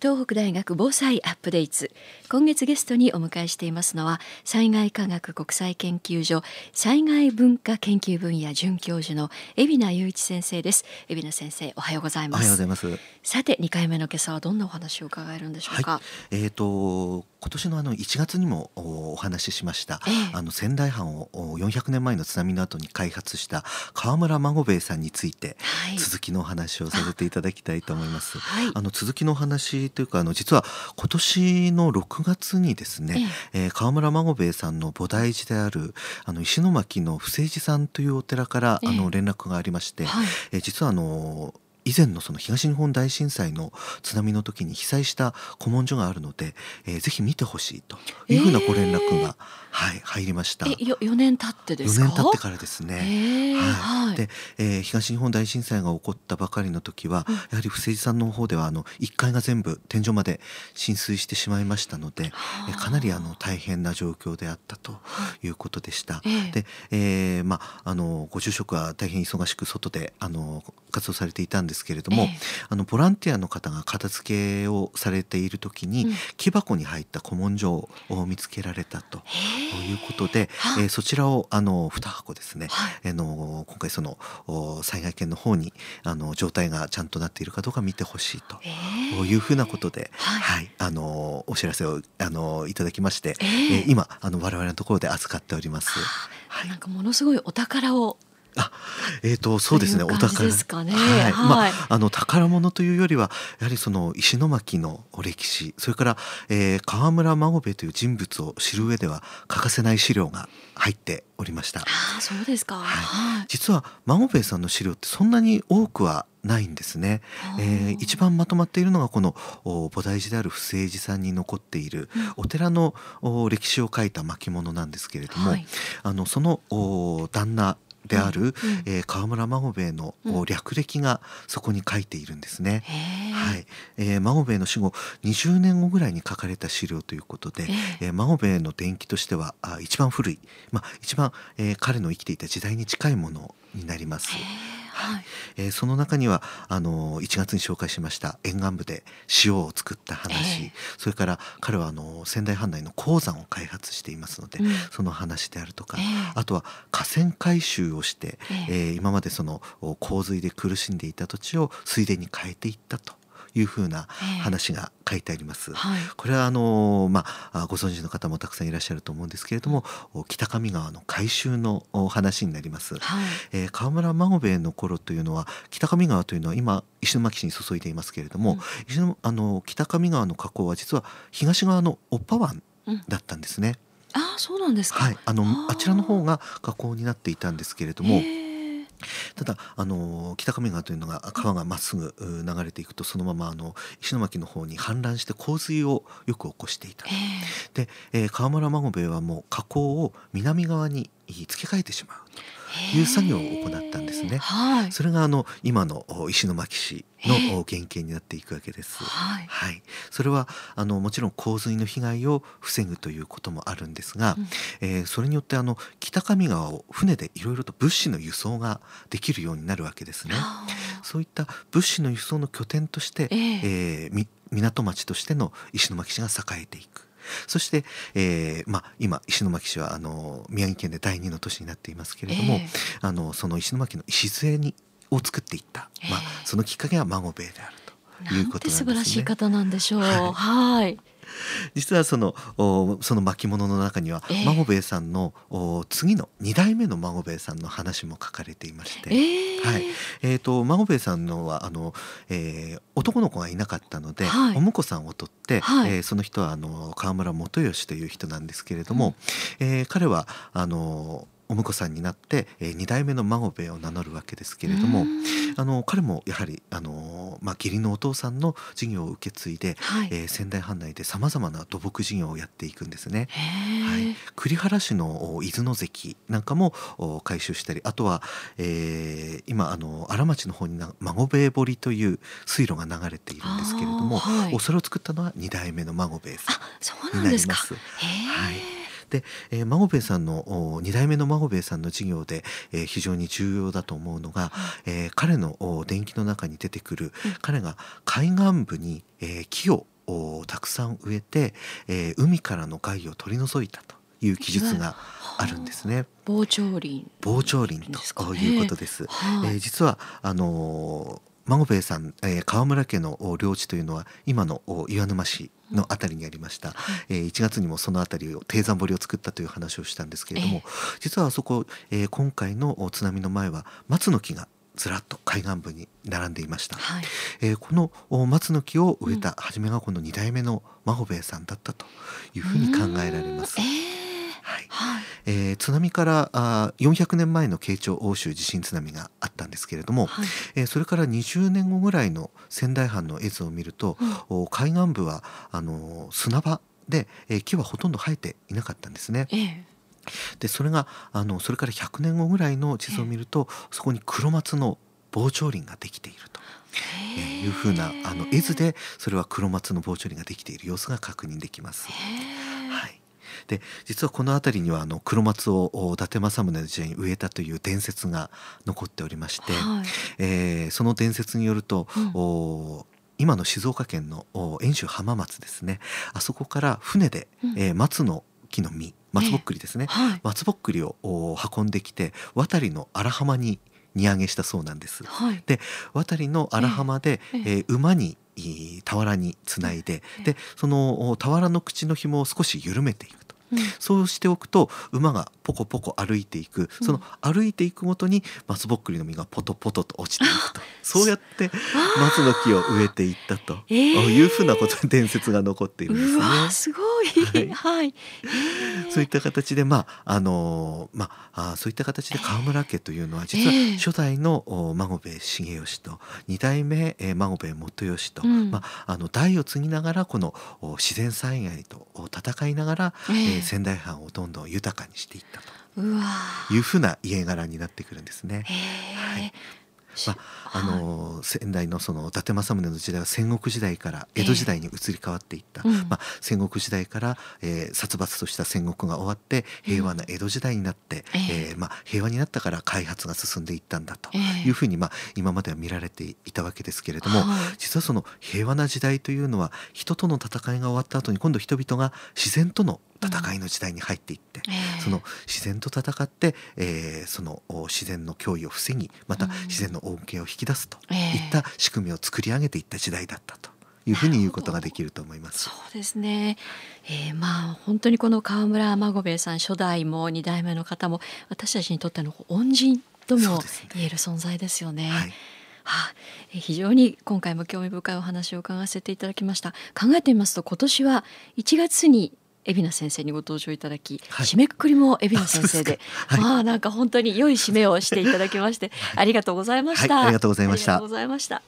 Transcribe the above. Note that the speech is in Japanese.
東北大学防災アップデート今月ゲストにお迎えしていますのは災害科学国際研究所災害文化研究分野准教授の海老名雄一先生です。海老名先生おはようございます。おはようございます。さて2回目の今朝はどんなお話を伺えるんでしょうか、はい、えっ、ー、と今年のあの1月にもお話ししました、ええ、あの仙台藩を400年前の津波の後に開発した川村孫兵衛さんについて、はい、続きのお話をさせていただきたいと思います。はい、あの続きのお話というかあの実は今年の6月にですね、ええ。ー、川村孫兵衛さんの菩提寺であるあの石巻の不正寺さんというお寺から、あの連絡がありまして、はい、えー、実はあの以前のその東日本大震災の津波の時に被災した古文書があるので、えー、ぜひ見てほしいというふうなご連絡が、はい、入りました。え、よ4年経ってですか？4年経ってからですね。はい。はい、で、えー、東日本大震災が起こったばかりの時は、うん、やはり不正さんの方ではあの1階が全部天井まで浸水してしまいましたので、えかなりあの大変な状況であったということでした。えー、で、えー、まああのご住職は大変忙しく外であの活動されていたんですけれども、えー、あのボランティアの方が片付けをされている時に、うん、木箱に入った古文書を見つけられたと。ということで、えー、そちらをあの2箱ですね、はい、あの今回その災害研の方にあの状態がちゃんとなっているかどうか見てほしいというふうなことで、はい、はい、あのお知らせをあのいただきまして、えー、えー、今あの我々のところで扱っております。はい、なんかものすごいお宝をあ、えっ、ー、とそうですね。お宝ですかね。はい。まああの宝物というよりはやはりその石巻の歴史、それから、えー、川村孫兵衛という人物を知る上では欠かせない資料が入っておりました。ああ、そうですか。はい。実は孫兵衛さんの資料ってそんなに多くはないんですね、えー、一番まとまっているのがこの菩提寺である不正寺さんに残っているお寺の歴史を書いた巻物なんですけれども、はい、あのその旦那である、うん、えー、川村孫兵衛の略歴がそこに書いているんですね。はい、えー、孫兵衛の死後20年後ぐらいに書かれた資料ということで、えー、孫兵衛の伝記としてはあ一番古い、まあ、一番、えー、彼の生きていた時代に近いものになります。はい、えー、その中にはあの1月に紹介しました沿岸部で塩を作った話、えー、それから彼はあの仙台藩内の鉱山を開発していますので、うん、その話であるとか、えー、あとは河川改修をして、えー、今までその洪水で苦しんでいた土地を水田に変えていったと。いうふうな話が書いてあります。はい、これはあのまあご存知の方もたくさんいらっしゃると思うんですけれども北上川の改修の話になります。はい、えー、川村孫兵衛の頃というのは北上川というのは今石巻市に注いでいますけれども、うん、あの北上川の河口は実は東側のオッパ湾だったんですね。うん、あそうなんですか。はい、あのあちらの方が河口になっていたんですけれども。ただあの北上川というのが川がまっすぐ流れていくとそのままあの石巻の方に氾濫して洪水をよく起こしていた。で、えー、川村孫兵衛はもう河口を南側に付け替えてしまう。いう作業を行ったんですね。はい、それがあの今の石巻市の原型になっていくわけです。はい、はい、それはあのもちろん洪水の被害を防ぐということもあるんですが、うん、えー、それによってあの北上川を船でいろいろと物資の輸送ができるようになるわけですね。そういった物資の輸送の拠点として、えー、えー、港町としての石巻市が栄えていく。そして、えーまあ、今石巻市はあの宮城県で第二の都市になっていますけれども、えー、あのその石巻の礎にを作っていった、まあ、そのきっかけは孫兵衛であるということなんですね。素晴らしい方なんでしょう。はい。はい実はそのその巻物の中には、えー、孫兵衛さんの次の2代目の孫兵衛さんの話も書かれていまして、えー、はい。えーと、孫兵衛さんのはあの、えー、男の子がいなかったので、はい、お婿さんを取って、はい、えー、その人はあの川村元義という人なんですけれども、うん、えー、彼はあのお婿さんになって、えー、2代目の孫兵衛を名乗るわけですけれどもあの彼もやはりあの、まあ、義理のお父さんの事業を受け継いで、はい、えー、仙台藩内でさまざまな土木事業をやっていくんですね。はい、栗原市の伊豆の関なんかも改修したりあとは、えー、今あの荒町の方に孫兵衛堀という水路が流れているんですけれども、はい、それを作ったのは2代目の孫兵衛さんになります。はいで、えー、孫兵衛さんの2代目の孫兵衛さんの事業で、えー、非常に重要だと思うのが、えー、彼の伝記の中に出てくる、彼が海岸部に、えー、木をたくさん植えて、えー、海からの害を取り除いたという記述があるんですね。防潮林防潮林ということです。はえー、実はあのー孫兵衛さん、えー、川村家の領地というのは今の岩沼市の辺りにありました、うん、えー、1月にもその辺りを低山堀を作ったという話をしたんですけれども、えー、実はあそこ、えー、今回の津波の前は松の木がずらっと海岸部に並んでいました、はい、えー、この松の木を植えた初めがこの2代目の真帆兵衛さんだったというふうに考えられます。えーはい。はい、えー、津波からあ400年前の慶長欧州地震津波があったんですけれども、はい、えー、それから20年後ぐらいの仙台藩の絵図を見ると、うん、海岸部はあの砂場で、えー、木はほとんど生えていなかったんですね。えーでそれがあのそれから100年後ぐらいの地図を見ると、そこに黒松の防潮林ができていると。えー、いうふうなあの絵図でそれは黒松の防潮林ができている様子が確認できます。はい、で実はこの辺りにはあの黒松を伊達政宗の時代に植えたという伝説が残っておりまして、はい、えー、その伝説によると、うん、お今の静岡県の遠州浜松ですね。あそこから船で、うん、えー、松の木の実松ぼっくりですね、えーはい、松ぼっくりを運んできて渡りの荒浜に荷揚げしたそうなんです。はい、で渡りの荒浜で、えー、えー、馬に俵につないで、でその俵の口の紐を少し緩めていくと。うん、そうしておくと馬がポコポコ歩いていく。その歩いていくごとに松ぼっくりの実がポトポトと落ちていくと。そうやって松の木を植えていったと。いうふうなこと伝説が残っているんですね。すごい、はい、はい、そういった形でまああのまあそういった形で川村家というのは実は初代の孫兵衛重義と二代目孫兵衛元義と、うん、まああの代を継ぎながらこの自然災害と戦いながら、えー、仙台藩をどんどん豊かにしていったと。いうふうな家柄になってくるんですね。はい、まあ、あの、はい、仙台のその伊達政宗の時代は戦国時代から江戸時代に移り変わっていった、えー、まあ、戦国時代から、えー、殺伐とした戦国が終わって平和な江戸時代になって、うん、えー、まあ、平和になったから開発が進んでいったんだというふうに、まあ、今までは見られていたわけですけれども、はい、実はその平和な時代というのは人との戦いが終わった後に今度人々が自然との戦いの時代に入っていって、うん、その自然と戦って、えー、その自然の脅威を防ぎまた自然の恩恵を引き出すといった仕組みを作り上げていった時代だったと。いうふうに言うことができると思います。そうですね。えー、まあ本当にこの川村孫兵衛さん初代も二代目の方も私たちにとっての恩人とも言える存在ですよね。ねはい、はあ、非常に今回も興味深いお話を伺わせていただきました考えてみますと今年は1月に海老名先生にご登場いただき、はい、締めくくりも海老名先生で。はい、まあなんか本当に良い締めをしていただきまして、ありがとうございました、ありがとうございました。ありがとうございました